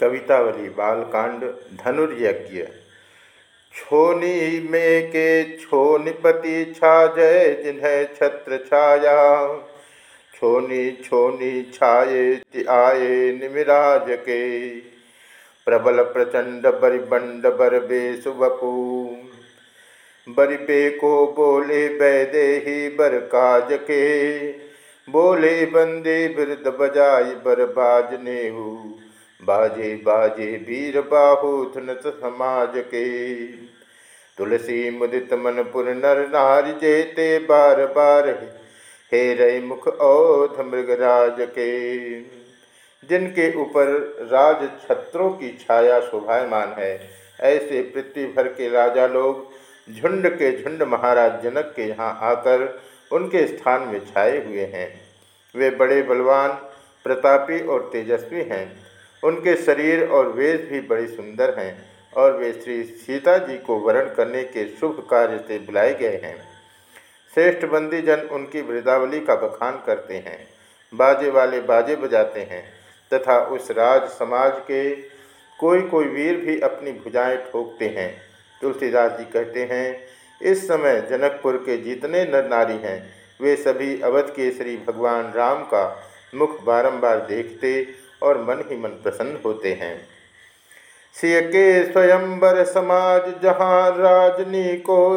कवितावली, बालकांड, धनुर्यज्ञ। छोनी में के छोनिपति छा जय, जिन्हें छत्र छाया। छोनी छोनी छाए आए निमिराज के। प्रबल प्रचंड बरिबंड बर बेसुबपू बरिबे को बोले बैदे ही बर काज के। बोले बंदे बिरद बजाई बर बाज नेहू। बाजे बाजे वीर बाहु समाज के। तुलसी मुदित मन पुर नर नार जेते बार बार हे। रे मुख औध मृगराज के। जिनके ऊपर राज छत्रों की छाया शोभायमान है, ऐसे पृथ्वी भर के राजा लोग झुंड के झुंड महाराज जनक के यहाँ आकर उनके स्थान में छाए हुए हैं। वे बड़े बलवान, प्रतापी और तेजस्वी हैं। उनके शरीर और वेश भी बड़े सुंदर हैं और वे श्री सीता जी को वरण करने के शुभ कार्य से बुलाए गए हैं। श्रेष्ठ बंदी जन उनकी वृदावली का बखान करते हैं, बाजे वाले बाजे बजाते हैं, तथा उस राज समाज के कोई कोई वीर भी अपनी भुजाएँ ठोकते हैं। तुलसीदास जी कहते हैं, इस समय जनकपुर के जितने नर नारी हैं, वे सभी अवध केसरी भगवान राम का मुख बारंबार देखते और मन ही मन प्रसन्न होते हैं। सिय के स्वयंवर समाज जहाँ राजनी को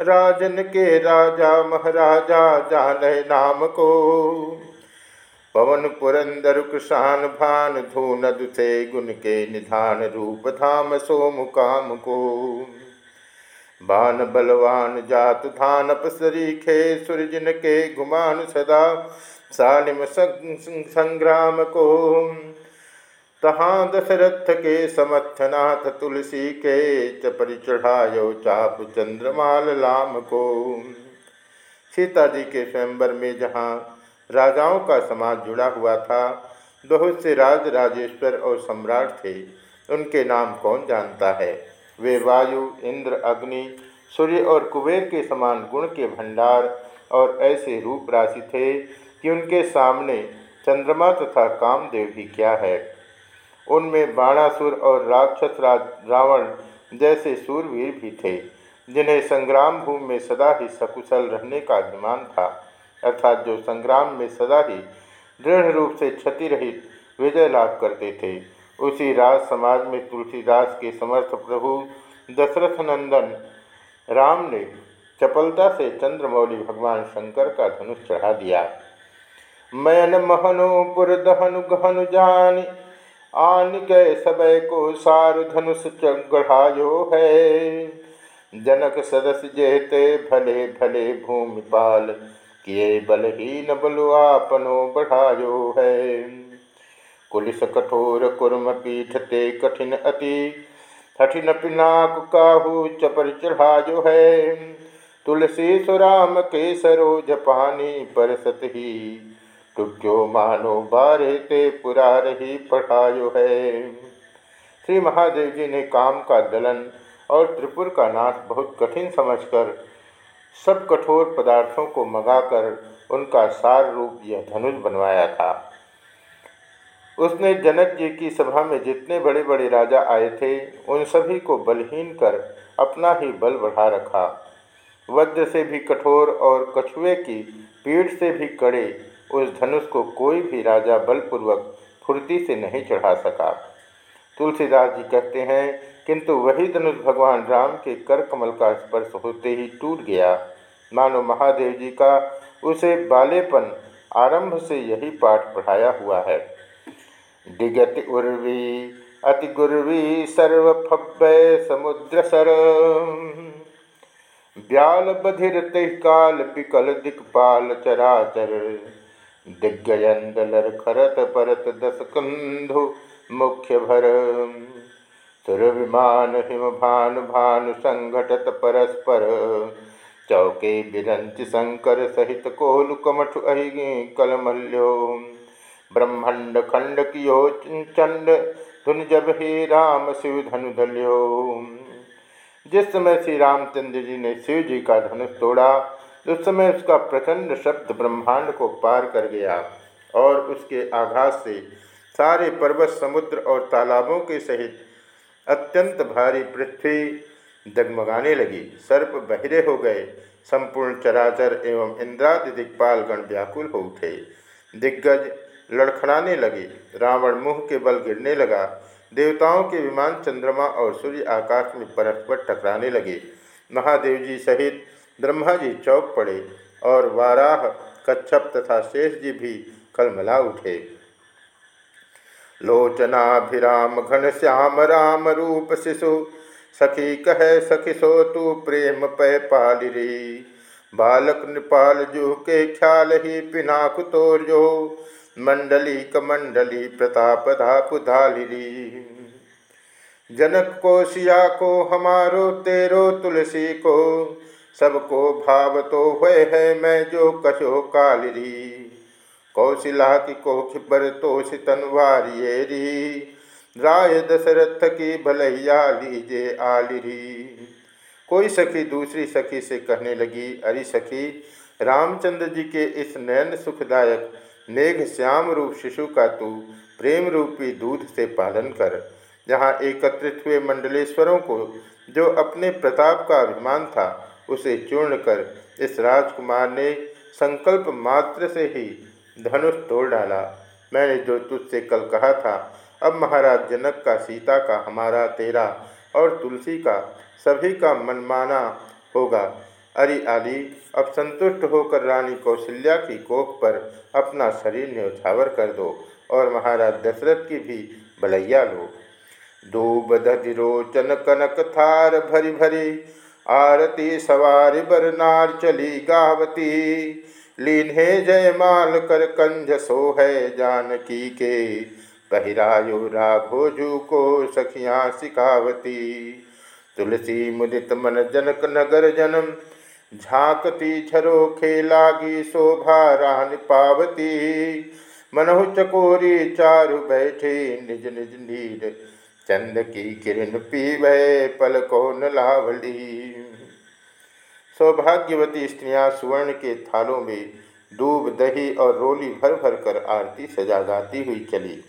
राजन के राजा महाराजा जान नाम को। पवन पुरंदर कुशान भान धून दुसे गुण के निधान रूप धाम सोम काम को। बान बलवान जात धान अपसरी खे सुरजन के गुमान सदा सालिम संग्राम को तहाँ दशरथ के समर्थनाथ तुलसी के चपरि चढ़ायो चाप चंद्रमाल लाम को सीता जी के स्वयंवर में जहाँ राजाओं का समाज जुड़ा हुआ था, बहुत से राज राजेश्वर और सम्राट थे। उनके नाम कौन जानता है? वे वायु, इंद्र, अग्नि, सूर्य और कुबेर के समान गुण के भंडार और ऐसे रूप राशि थे कि उनके सामने चंद्रमा तथा कामदेव भी क्या है। उनमें बाणासुर और राक्षस रावण जैसे सूरवीर भी थे, जिन्हें संग्राम भूमि में सदा ही सकुशल रहने का अभिमान था, अर्थात जो संग्राम में सदा ही दृढ़ रूप से क्षति रहित विजय लाभ करते थे, उसी राज समाज में तुलसीदास के समर्थ प्रभु दशरथ नंदन राम ने चपलता से चंद्रमौली भगवान शंकर का धनुष चढ़ा दिया। मैन महनु पुर दहनु गहनु जान। आन के सबको सारु धनुष गढ़ायो है। जनक सदस्य जेते भले भले भूमिपाल किए बलहीन बलु आपनो बढ़ायो है। कुलिस कठोर कुर्म पीठ ते कठिन अति कठिन पिनाक काहू चपर चढ़ायो है। तुलसी सुराम के सरोज पानी ही टुक्यो मानो बारे ते पुरा रही पढ़ायो है। श्री महादेव जी ने काम का दलन और त्रिपुर का नाश बहुत कठिन समझकर सब कठोर पदार्थों को मंगाकर उनका सार रूप यह धनुष बनवाया था। उसने जनक जी की सभा में जितने बड़े बड़े राजा आए थे, उन सभी को बलहीन कर अपना ही बल बढ़ा रखा। वज्र से भी कठोर और कछुए की पीठ से भी कड़े उस धनुष को कोई भी राजा बलपूर्वक फुर्ती से नहीं चढ़ा सका। तुलसीदास जी कहते हैं, किंतु वही धनुष भगवान राम के कर कमल का स्पर्श होते ही टूट गया। मानो महादेव जी का उसे बालेपन आरंभ से यही पाठ पढ़ाया हुआ है। दिगत उर्वी, अति गुर्वी सर्व समुद्र सर। ब्याल बधिर काल पिकल दिक्पाल चराचर। दिग्गयंदलर खरत परत दस कंधु मुख्य भर सुर विमान हिम भानु भानु संघटत परस्पर। चौके बिरंच शंकर सहित कोलु कमठ अहि कलमल्यो। ब्रह्मंड खंड कियो चंड धुन जब हे राम शिव धनु दल्यो। जिस समय श्री रामचंद्र जी ने शिव जी का धनुष तोड़ा उस समय उसका प्रचंड शब्द ब्रह्मांड को पार कर गया और उसके आघात से सारे पर्वत, समुद्र और तालाबों के सहित अत्यंत भारी पृथ्वी डगमगाने लगी। सर्प बहिरे हो गए। संपूर्ण चराचर एवं इंद्रादि दिक्पाल गण व्याकुल हो उठे। दिग्गज लड़खड़ाने लगे। रावण मुँह के बल गिरने लगा। देवताओं के विमान चंद्रमा और सूर्य आकाश में परस्पर टकराने लगे। महादेव जी सहित ब्रह्मा जी चौक पड़े और वाराह, कच्छप तथा शेष जी भी कलमला उठे। लोचनाभिराम, घन श्याम, राम रूप शिशु, सखी कह, सखी सो तू प्रेम पै पालिरी बालक नृपाल जू के ख्याल ही पिनाक तोर जो। मंडली कमंडली प्रताप धाप धालिरी जनक को सिया को, हमारो तेरो तुलसी को। सबको भाव तो हुए है मैं जो कशो कालिरी। कौशिला की कोख पर तोष तनवारियेरी राय दशरथ की भलैया लीजे आलिरी। कोई सखी दूसरी सखी से कहने लगी, अरे सखी, रामचंद्र जी के इस नयन सुखदायक, मेघ श्याम रूप शिशु का तू प्रेम रूपी दूध से पालन कर। जहाँ एकत्रित हुए मंडलेश्वरों को, जो अपने प्रताप का अभिमान था उसे चूर्ण कर इस राजकुमार ने संकल्प मात्र से ही धनुष तोड़ डाला। मैंने जो तुझसे कल कहा था, अब महाराज जनक का, सीता का, हमारा, तेरा और तुलसी का, सभी का मनमाना होगा। अरि आदि, अब संतुष्ट होकर रानी कौशल्या की कोख पर अपना शरीर न्यौछावर कर दो और महाराज दशरथ की भी भलैया लो। दूब दधिरोचन कनक, थार, भरी भरी आरती सवारी बरनार चली गावती। लीन है जयमाल कर कंज सो है जानकी के। पहिरायो राघोजू को सखियाँ सिखावती। तुलसी मुदित मन जनक नगर जन्म, झांकती झरो खेलागी शोभा रान पावती। मनहु चकोरी चारु बैठे निज निज नीर चंद की किरण पीवे पल कौन लावली? सौभाग्यवती स्त्रियाँ सुवर्ण के थालों में दूब दही और रोली भर भर कर आरती सजा गाती हुई चली।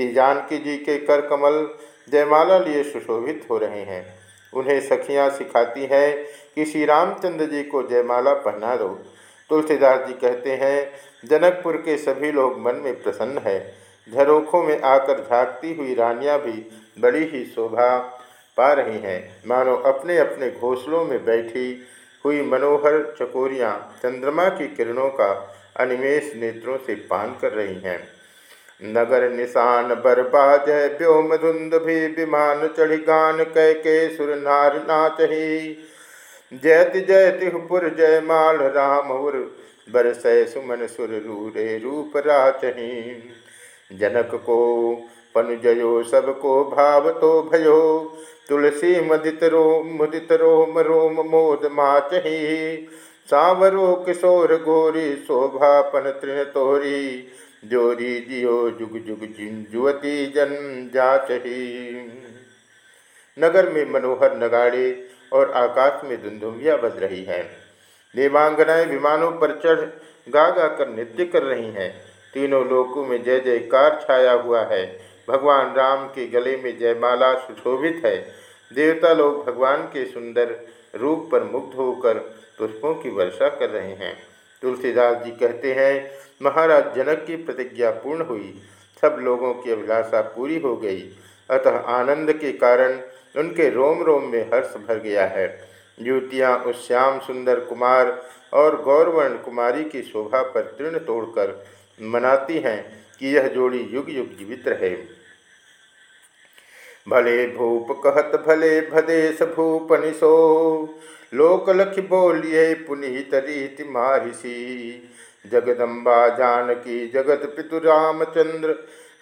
थी जानकी जी के कर कमल जयमाला लिए सुशोभित हो रहे हैं। उन्हें सखियाँ सिखाती हैं कि श्री रामचंद्र जी को जयमाला पहना दो। तुलसीदास जी कहते हैं, जनकपुर के सभी लोग मन में प्रसन्न है। झरोखों में आकर झाँकती हुई रानियाँ भी बड़ी ही शोभा पा रही हैं। मानो अपने अपने घोंसलों में बैठी हुई मनोहर चकोरियाँ चंद्रमा की किरणों का अनिमेश नेत्रों से पान कर रही हैं। नगर निशान बरबाज व्योम धुंद भी विमान चढ़ी गान कह के सुर नार नाच ही। जयति जयति पुर जय माल राम उर बरसय सुमन सुर रूरे रूप राचही जनक को पन पनुजयो सबको भाव तो भयो। तुलसी मदित रोम मुदित रोम रोम मोद माचही। सावरो किशोर गोरी शोभापन तृण तोरी। जोरी जियो, जुग जुग जुवती जन जाचही। नगर में मनोहर नगाड़े और आकाश में धुंधुमिया बज रही है। देवांगनाएँ विमानों पर चढ़ गा गा कर नृत्य कर रही हैं। तीनों लोकों में जय जयकार छाया हुआ है। भगवान राम के गले में जयमाला सुशोभित है। देवता लोग भगवान के सुंदर रूप पर मुग्ध होकर पुष्पों की वर्षा कर रहे हैं। तुलसीदास जी कहते हैं, महाराज, जनक की प्रतिज्ञा पूर्ण हुई। सब लोगों की अभिलाषा पूरी हो गई। अतः आनंद के कारण उनके रोम रोम में हर्ष भर गया है। युवतियाँ उस श्याम सुंदर कुमार और गौरवर्ण कुमारी की शोभा पर तृण तोड़कर मनाती हैं कि यह जोड़ी युग युग जीवित रहे। भले भूप कहत, भले भदेश भूपनिशो लोक लख बोलिए पुनीत रीति मारिषि जगदम्बा जानकी जगत पितु रामचंद्र,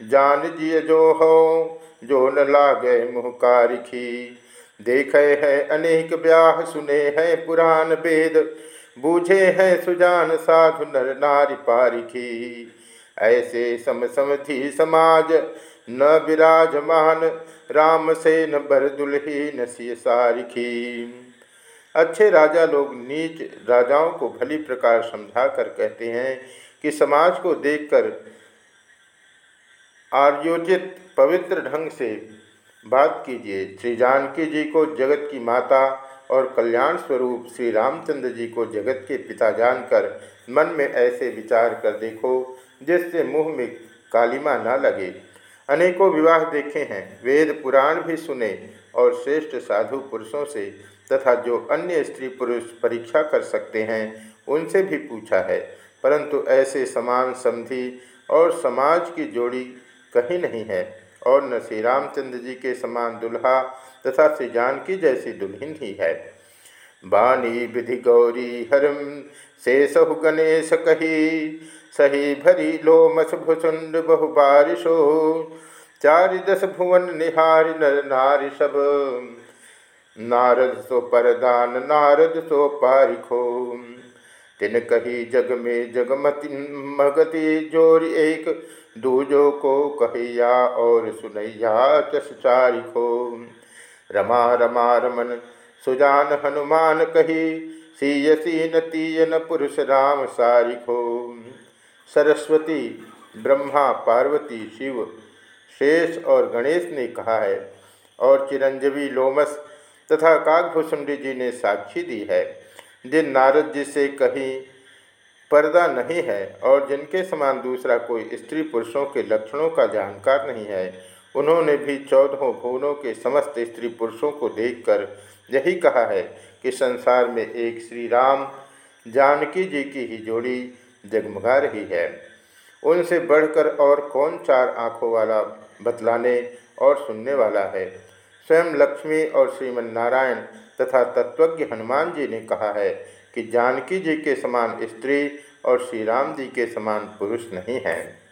जान जिय जो हो, जो न लागे मुँह कारिखी। देखे है अनेक ब्याह, सुने हैं पुराण वेद बूझे हैं सुजान साधु नर नारी पारिखी। ऐसे सम समाज न विराजमान, राम से न बरदुल्ही नसी सारिखी। अच्छे राजा लोग नीच राजाओं को भली प्रकार समझा कर कहते हैं कि समाज को देखकर आर्योजित पवित्र ढंग से बात कीजिए। श्री जानकी जी को जगत की माता और कल्याण स्वरूप श्री रामचंद्र जी को जगत के पिता जानकर मन में ऐसे विचार कर देखो, जिससे मुँह में कालिमा ना लगे। अनेकों विवाह देखे हैं, वेद पुराण भी सुने और श्रेष्ठ साधु पुरुषों से तथा जो अन्य स्त्री पुरुष परीक्षा कर सकते हैं, उनसे भी पूछा है। परंतु ऐसे समान समधि और समाज की जोड़ी कहीं नहीं है। और न श्री रामचंद्र जी के समान दुल्हा तथा श्री जानकी जैसी दुल्हन ही है। बानी विधि गौरी हरम से सहु गणेश कही, सही भरी लोमस भुसुंड बहु बारिशो, चारि दस भुवन निहार नर नारी सब। नारद सो परदान, नारद सो पारिखो। तिन कही जग में जगमति मगति ज़ोर एक। दूजो को कहैया और सुनैया चस चारिखो रमा रमा रमन सुजान हनुमान कही, सीय सीन तीयन पुरुष राम सारिखो सरस्वती, ब्रह्मा, पार्वती, शिव, शेष और गणेश ने कहा है, और चिरंजीवी लोमस तथा काकभूषुंडी जी ने साक्षी दी है। जिन नारद जी से कहीं पर्दा नहीं है और जिनके समान दूसरा कोई स्त्री पुरुषों के लक्षणों का जानकार नहीं है, उन्होंने भी चौदहों भुवनों के समस्त स्त्री पुरुषों को देखकर यही कहा है कि संसार में एक श्री राम जानकी जी की ही जोड़ी जगमगा रही है। उनसे बढ़कर और कौन चार आँखों वाला बतलाने और सुनने वाला है? स्वयं लक्ष्मी और श्रीमन नारायण तथा तत्वज्ञ हनुमान जी ने कहा है कि जानकी जी के समान स्त्री और श्री राम जी के समान पुरुष नहीं हैं।